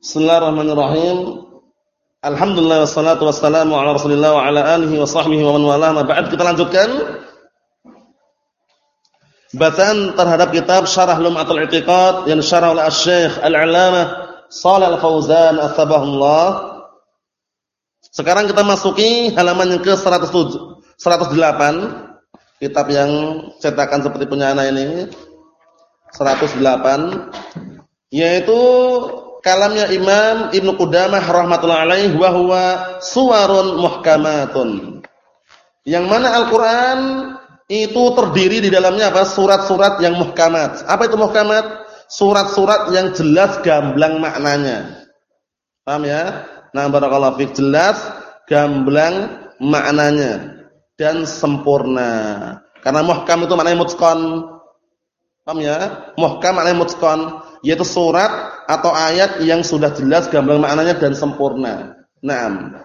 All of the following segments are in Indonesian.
Bismillahirrahmanirrahim. Alhamdulillah wassalatu wassalamu ala Rasulillah wa ala alihi wa sahbihi wa man walah. Ba'd kita lanjutkan bacaan terhadap kitab Syarah Lum'atul I'tiqad yang syarah oleh Asy-Syaikh Al-'Allamah Shalal Al-Fauzan Atsabahullah. Sekarang kita masuki halaman yang ke 107 108 kitab yang cetakan seperti punya anak ini 108 yaitu kalamnya Imam Ibnu Qudamah rahmatullah alaih wa huwa suwarun muhkamatun. Yang mana Al-Qur'an itu terdiri di dalamnya apa? Surat-surat yang muhkamat. Apa itu muhkamat? Surat-surat yang jelas gamblang maknanya. Paham ya? Nah, barakallahu fik jelas gamblang maknanya dan sempurna. Karena muhkam itu maknanya mutqan. Paham ya? Muhkam maknanya mutqan yaitu surat atau ayat yang sudah jelas gamblang maknanya dan sempurna. Naam.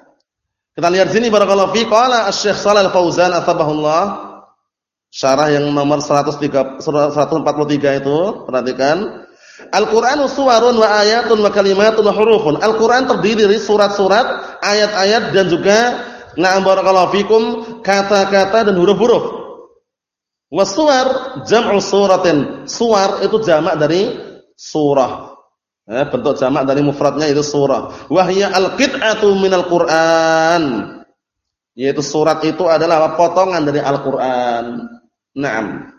Kita lihat sini barakallahu fi qala Asy-Syaikh Shalal Fauzan atsabahullah syarah yang nomor 103 143 itu perhatikan Al-Qur'anu suwarun wa ayatun wa kalimatun wa hurufun. Al-Qur'an terdiri dari surat-surat, ayat-ayat dan juga na'am barakallahu fikum kata-kata dan huruf-huruf. Wasuwar jam'u suratin. Suwar itu jamak dari surah. Eh, bentuk jamak dari mufradnya itu surah. Wahya al-qit'atu minal Qur'an. Yaitu surat itu adalah potongan dari Al-Qur'an. Naam.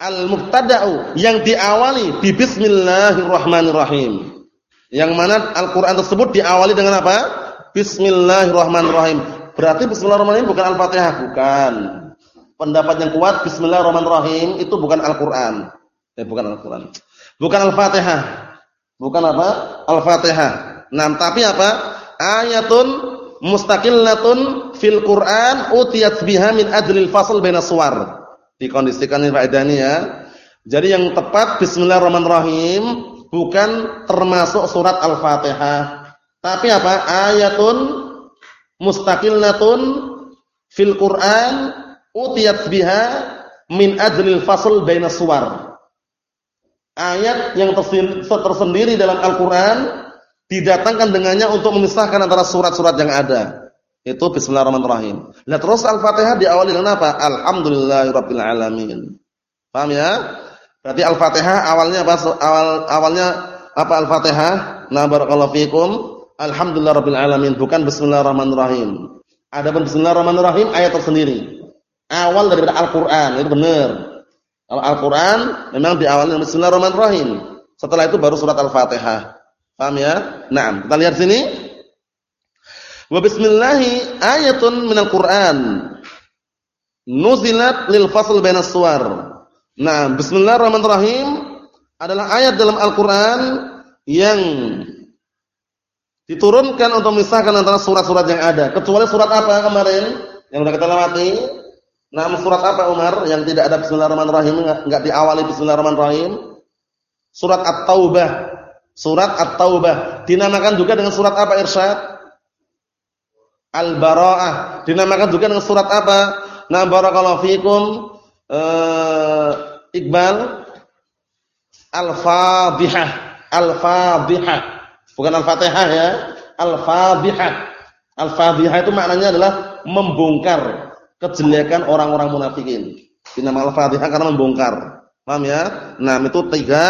Al-mubtada'u yang diawali bi bismillahirrahmanirrahim. Yang mana Al-Qur'an tersebut diawali dengan apa? Bismillahirrahmanirrahim. Berarti bismillahirrahmanirrahim bukan Al-Fatihah, bukan. Pendapat yang kuat bismillahirrahmanirrahim itu bukan Al-Qur'an. Eh bukan Al-Qur'an. Bukan Al-Fatihah. Bukan apa? Al-Fatihah. Nah, tapi apa? Ayatun mustaqillatun fil Qur'an utiyat biha min ajlil fasl baina suwar. Dikondisikan ini faedah ini ya. Jadi yang tepat bismillahirrahmanirrahim bukan termasuk surat Al-Fatihah. Tapi apa? Ayatun mustaqillatun fil Qur'an utiyat biha min ajlil fasl baina suwar ayat yang tersendiri dalam Al-Quran didatangkan dengannya untuk memisahkan antara surat-surat yang ada. Itu Bismillahirrahmanirrahim. Nah terus Al-Fatihah diawali dengan apa? Alhamdulillahirabbil alamin. Paham ya? Berarti Al-Fatihah awalnya apa? Awal awalnya apa Al-Fatihah? Nah barakallahu fikum. Alhamdulillahirabbil alamin, bukan Bismillahirrahmanirrahim. Adapun Bismillahirrahmanirrahim ayat tersendiri. Awal daripada Al-Qur'an, itu benar. Kalau Al-Qur'an memang diawali dengan bismillahirrahmanirrahim. Setelah itu baru surat Al-Fatihah. Paham ya? Naam. Kita lihat sini. Wa bismillahi ayatun minal Qur'an. Nuzilat lil fasl bainas suwar. Nah, bismillahirrahmanirrahim adalah ayat dalam Al-Qur'an yang diturunkan untuk memisahkan antara surat-surat yang ada. Kecuali surat apa kemarin yang sudah kita lewati? Nama surat apa Umar yang tidak ada bismillahirrahmanirrahim enggak diawali bismillahirrahmanirrahim? Surat At-Taubah. Surat At-Taubah dinamakan juga dengan surat apa Irsyad? Al-Bara'ah. Dinamakan juga dengan surat apa? Nah barakallahu fikum uh, Iqbal Al-Fadhihah. Al-Fadhihah. Bukan Al-Fatihah ya. Al-Fadhihah. Al-Fadhihah itu maknanya adalah membongkar kejelekan orang-orang munafikin. Dinamakan Al-Fatihah karena membongkar. Paham ya? Nah, itu tiga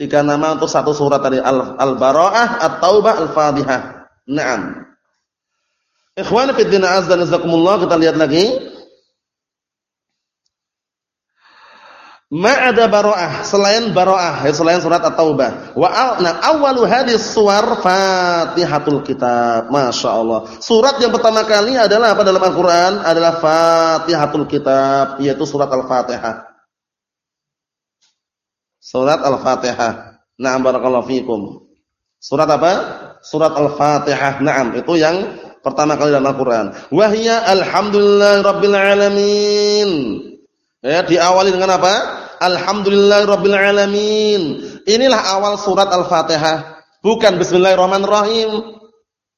tiga nama untuk satu surat tadi Al-Bara'ah, At-Taubah, Al-Fatihah. Naam. Ikhwan fi din azza nazakumullah kita lihat lagi. Ma ada baroah selain baroah, ya, selain surat At-Taubah. Wa nah awwalu hadis suwar Fatihatul Kitab. Masya Allah. Surat yang pertama kali adalah apa dalam Al-Qur'an? Adalah Fatihatul Kitab, yaitu surat Al-Fatihah. Surat Al-Fatihah. Na'am barakallahu fikum. Surat apa? Surat Al-Fatihah. Naam, itu yang pertama kali dalam Al-Qur'an. Wahya alhamdulillahirabbil alamin. Ya, diawali dengan apa? Alhamdulillahirabbil alamin. Inilah awal surat Al-Fatihah, bukan bismillahirrahmanirrahim.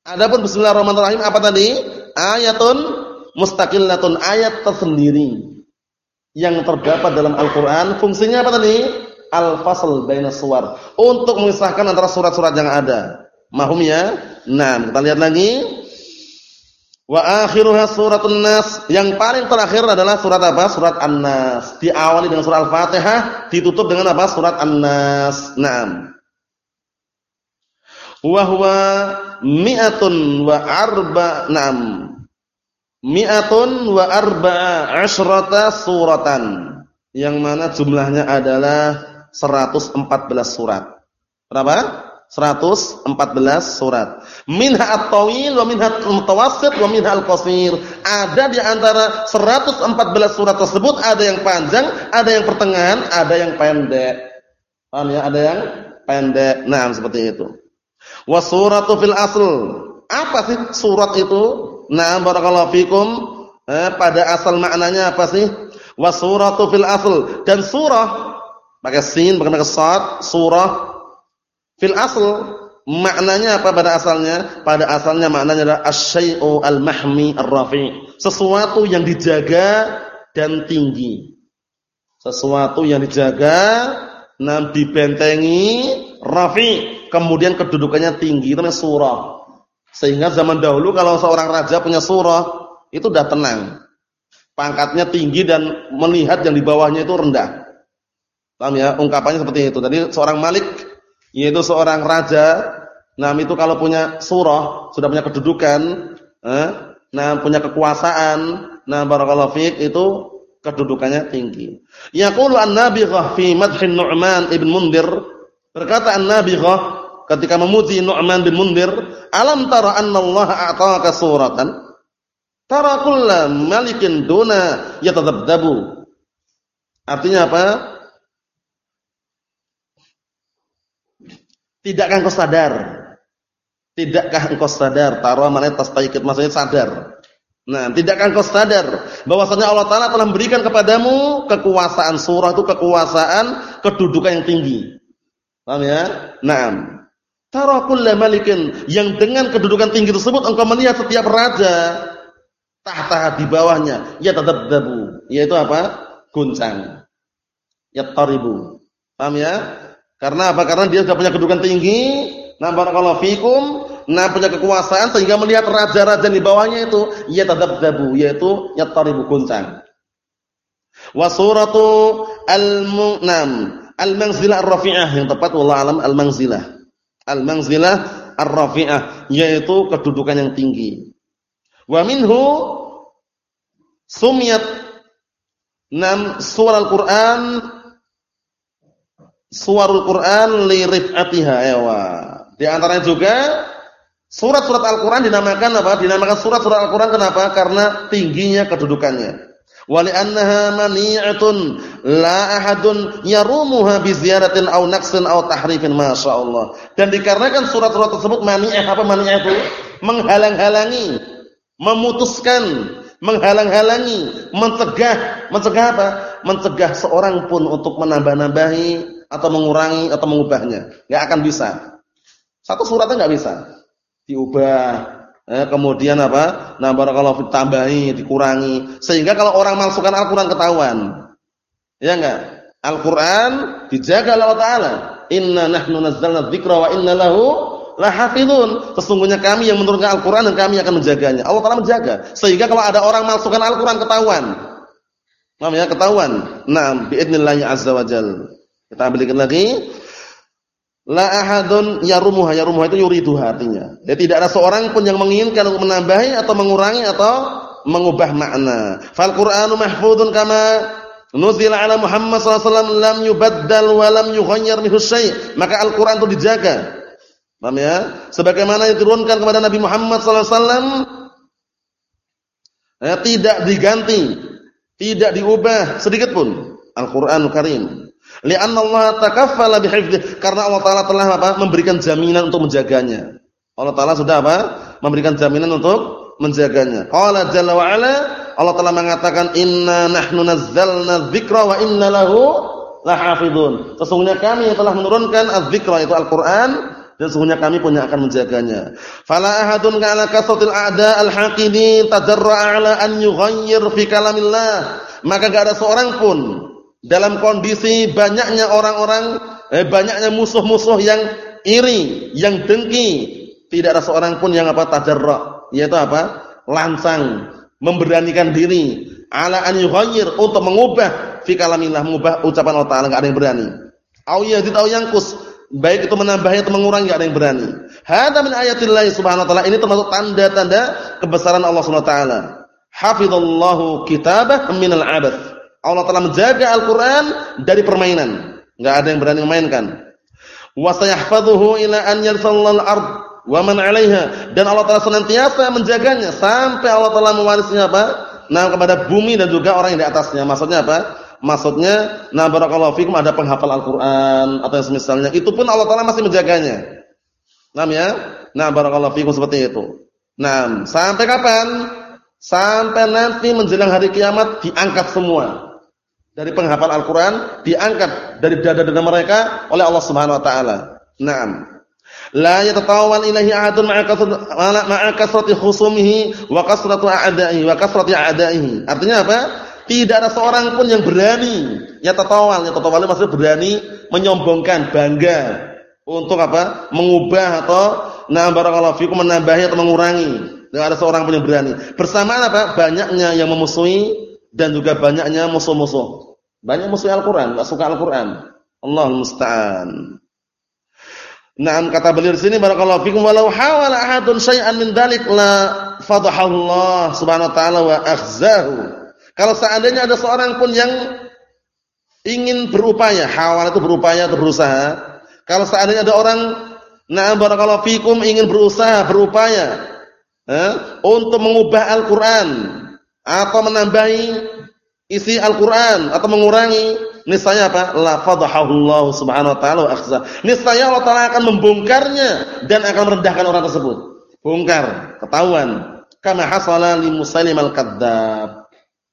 Adapun bismillahirrahmanirrahim apa tadi? Ayatun mustaqillatun, ayat tersendiri yang terdapat dalam Al-Qur'an. Fungsinya apa tadi? Al-fasl bainas suwar, untuk memisahkan antara surat-surat yang ada. Mahum ya? Nah, kita lihat lagi. Wa akhiruha suratun Nas. Yang paling terakhir adalah surat apa? Surat An-Nas. Diawali dengan surat Al-Fatihah, ditutup dengan apa? Surat An-Nas. Naam. Wa huwa mi'atun wa arba naam. Mi'atun wa arba'a asyrata suratan. Yang mana jumlahnya adalah 114 surat. Berapa? 114 surat. Minha at-tawil wa minha al-mutawassit wa minha al-qasir. Ada di antara 114 surat tersebut ada yang panjang, ada yang pertengahan, ada yang pendek. Paham ya? Ada yang pendek. Nah, seperti itu. Wa suratu fil asl. Apa sih surat itu? Nah, barakallahu fikum. Eh, pada asal maknanya apa sih? Wa suratu fil asl. Dan surah pakai sin, pakai sad, surah Fil asl maknanya apa pada asalnya? Pada asalnya maknanya adalah asy-syai'u al-mahmi ar-rafi'. Sesuatu yang dijaga dan tinggi. Sesuatu yang dijaga dan dibentengi rafi, kemudian kedudukannya tinggi itu namanya surah. Sehingga zaman dahulu kalau seorang raja punya surah, itu sudah tenang. Pangkatnya tinggi dan melihat yang di bawahnya itu rendah. Paham ya? Ungkapannya seperti itu. Jadi seorang malik yaitu seorang raja, nah itu kalau punya surah, sudah punya kedudukan, eh, nah punya kekuasaan, nah barakallahu fiik itu kedudukannya tinggi. Yaqulu an-nabighah fi madhin Nu'man ibn Mundir, berkata an-nabighah ketika memuji Nu'man bin Mundir, "Alam tara anna Allah a'taka suratan?" Tara kullu malikin duna yatadabdabu. Artinya apa? Tidakkah engkau sadar? Tidakkah engkau sadar? Taruh mana tastaikid maksudnya sadar. Nah, tidakkah engkau sadar bahwasanya Allah taala telah memberikan kepadamu kekuasaan surah itu kekuasaan kedudukan yang tinggi. Paham ya? Naam. Tara kullu malikin yang dengan kedudukan tinggi tersebut engkau melihat setiap raja tahta di bawahnya ya tadabdabu yaitu apa? goncang. Ya taribu. Paham ya? Karena apa? Karena dia sudah punya kedudukan tinggi, nah barakallahu fikum, nah punya kekuasaan sehingga melihat raja-raja di bawahnya itu ya tadabdabu yaitu yattaribu goncang. Wa suratu al-munam al-manzilah ar-rafi'ah yang tepat wallahu alam al-manzilah. Al-manzilah ar-rafi'ah yaitu kedudukan yang tinggi. Wa minhu sumiyat nam surah Al-Qur'an suarul Quran li rif'atiha ewa. Di antaranya juga surat-surat Al-Qur'an dinamakan apa? Dinamakan surat-surat Al-Qur'an kenapa? Karena tingginya kedudukannya. Wa li'annaha mani'atun la ahadun yarumuha bi ziyaratin aw naqsin aw tahrifin masyaallah. Dan dikarenakan surat-surat tersebut mani'ah apa mani'ah itu? Menghalang-halangi, memutuskan, menghalang-halangi, mencegah, mencegah apa? Mencegah seorang pun untuk menambah-nambahi atau mengurangi atau mengubahnya. Enggak akan bisa. Satu suratnya enggak bisa. Diubah, eh, kemudian apa? Nah, barakallahu tambahi, dikurangi. Sehingga kalau orang masukkan Al-Qur'an ketahuan. Ya enggak? Al-Qur'an dijaga Allah Taala. Inna nahnu nazzalna dzikra wa inna lahu lahafizun. Sesungguhnya kami yang menurunkan Al-Qur'an dan kami akan menjaganya. Allah Taala menjaga. Sehingga kalau ada orang masukkan Al-Qur'an ketahuan. Paham ya? Ketahuan. Naam, biidznillah azza wa jalla. Kita ambilkan lagi. La ahadun yarumuha, yarumuha itu yuridu artinya. Jadi tidak ada seorang pun yang menginginkan untuk menambahi atau mengurangi atau mengubah makna. Fal Qur'anu mahfudun kama nuzila ala Muhammad wasallam lam yubaddal wa lam yughayyar minhu syai'. Maka Al-Qur'an itu dijaga. Paham ya? Sebagaimana yang diturunkan kepada Nabi Muhammad sallallahu alaihi wasallam ya, tidak diganti, tidak diubah sedikit pun. Al-Qur'anul Karim. Li'anna Allah takaffala bihifdhi karena Allah taala telah apa? memberikan jaminan untuk menjaganya. Allah taala sudah apa? memberikan jaminan untuk menjaganya. Qala jalla wa ala Allah telah mengatakan inna nahnu nazzalna dzikra wa inna lahu lahafizun. Sesungguhnya kami yang telah menurunkan az-dzikra itu Al-Qur'an dan sesungguhnya kami pun yang akan menjaganya. Fala ahadun ka'ala kasatil a'da al-haqidin tadarra ala an yughayyir fi kalamillah. Maka enggak ada seorang pun dalam kondisi banyaknya orang-orang eh, banyaknya musuh-musuh yang iri, yang dengki, Tidak ada seorang pun yang apa tajarra, yaitu apa? langsang, memberanikan diri ala an yughayyir untuk mengubah fi kalamillah, mengubah ucapan Allah Taala enggak ada yang berani. Au yazid au baik itu menambahnya atau mengurangi enggak ada yang berani. Hada min ayatillah subhanahu wa taala, ini termasuk tanda-tanda kebesaran Allah Subhanahu wa taala. Hafizallahu kitabah minal abath. Allah Taala menjaga Al-Qur'an dari permainan. Enggak ada yang berani memainkan. Wa sayahfazuhu ila an yarsallal ard wa man 'alaiha dan Allah Taala senantiasa menjaganya sampai Allah Taala mewarisnya apa? Nah, kepada bumi dan juga orang yang di atasnya. Maksudnya apa? Maksudnya, nah barakallahu fikum ada penghafal Al-Qur'an atau yang semisalnya. Itu pun Allah Taala masih menjaganya. Nah ya? Nah barakallahu fikum seperti itu. Nah, sampai kapan? Sampai nanti menjelang hari kiamat diangkat semua. Dari penghafal Al-Qur'an diangkat dari dada-dada mereka oleh Allah Subhanahu wa taala. Naam. La yatatawal ilahi ahadun ma'a kasrati khusumihi wa kasratu a'da'ihi wa kasrati a'da'ihi. Artinya apa? Tidak ada seorang pun yang berani yatatawal, yatatawal maksudnya berani menyombongkan, bangga untuk apa? mengubah atau na barakallahu fikum menambahi atau mengurangi. Tidak ada seorang pun yang berani. Bersamaan apa? Banyaknya yang memusuhi dan juga banyaknya musuh-musuh. Banyak musuh Al-Qur'an, enggak suka Al-Qur'an. Allahul musta'an. Naam kata beliau di sini barakallahu fikum walau hawala ahadun syai'an min dalik la subhanahu wa ta'ala wa akhzahu. Kalau seandainya ada seorang pun yang ingin berupaya, hawal itu berupaya atau berusaha. Kalau seandainya ada orang na'am barakallahu fikum ingin berusaha, berupaya eh, untuk mengubah Al-Qur'an atau menambahi isi Al-Qur'an atau mengurangi niscaya apa? La fadhahullahu subhanahu wa ta'ala akhza. Niscaya Allah Taala akan membongkarnya dan akan merendahkan orang tersebut. Bongkar, ketahuan. Kama hasala li Musailim al-kadzdzab.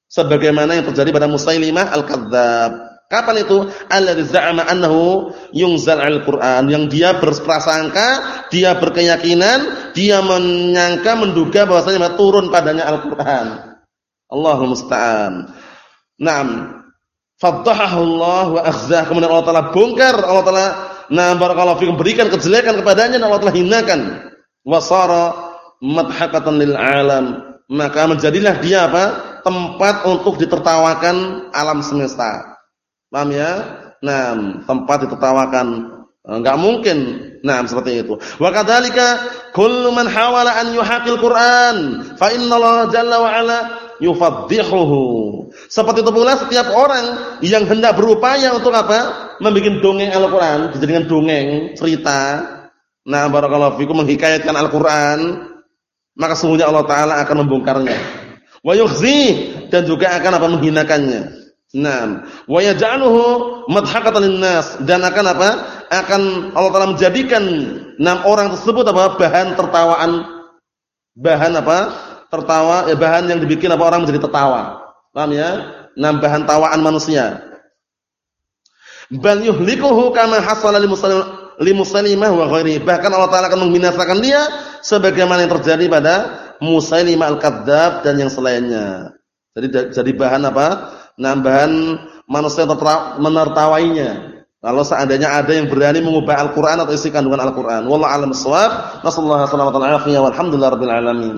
Sebagaimana yang terjadi pada Musailimah al-kadzdzab. Kapan itu? Alladzi za'ama annahu yunzal al-Qur'an, yang dia berprasangka, dia berkeyakinan, dia menyangka menduga bahwasanya turun padanya Al-Qur'an. Allahumma musta'an. Naam, Allah wa akhzah. Kemudian Allah Taala bongkar, Allah Taala nah barakallahu fikum berikan kejelekan kepadanya dan Allah Taala hinakan. Wasara madhakatan lil alam. Maka menjadilah dia apa? Tempat untuk ditertawakan alam semesta. Paham ya? Nah, tempat ditertawakan. Enggak mungkin. Nah, seperti itu. Wa kadzalika kullu man hawala an yuhaqil Qur'an, fa innallaha jalla wa ala yufadhihuhu seperti itu pula setiap orang yang hendak berupaya untuk apa? Membikin dongeng Al-Qur'an, dijadikan dongeng, cerita. Nah, barakallahu fikum menghikayatkan Al-Qur'an, maka sungguhnya Allah taala akan membongkarnya. Wa dan juga akan apa? menghinakannya. Nah, wa yaj'aluhu madhakatan linnas dan akan apa? Akan Allah taala menjadikan enam orang tersebut apa? bahan tertawaan. Bahan apa? Tertawa, ya bahan yang dibikin apa orang menjadi tertawa. Paham ya? Nambahan tawaan manusia. Bal yuhlikuhu kama hasala li Musailimah wa ghairi. Bahkan Allah Taala akan membinasakan dia sebagaimana yang terjadi pada Musailimah al-Kadzdzab dan yang selainnya. Jadi jadi bahan apa? Nambahan manusia menertawainya. Kalau seandainya ada yang berani mengubah Al-Qur'an atau isi kandungan Al-Qur'an. Wallahu a'lam bissawab. Nasallahu alaihi wa sallam. Walhamdulillahirabbil alamin.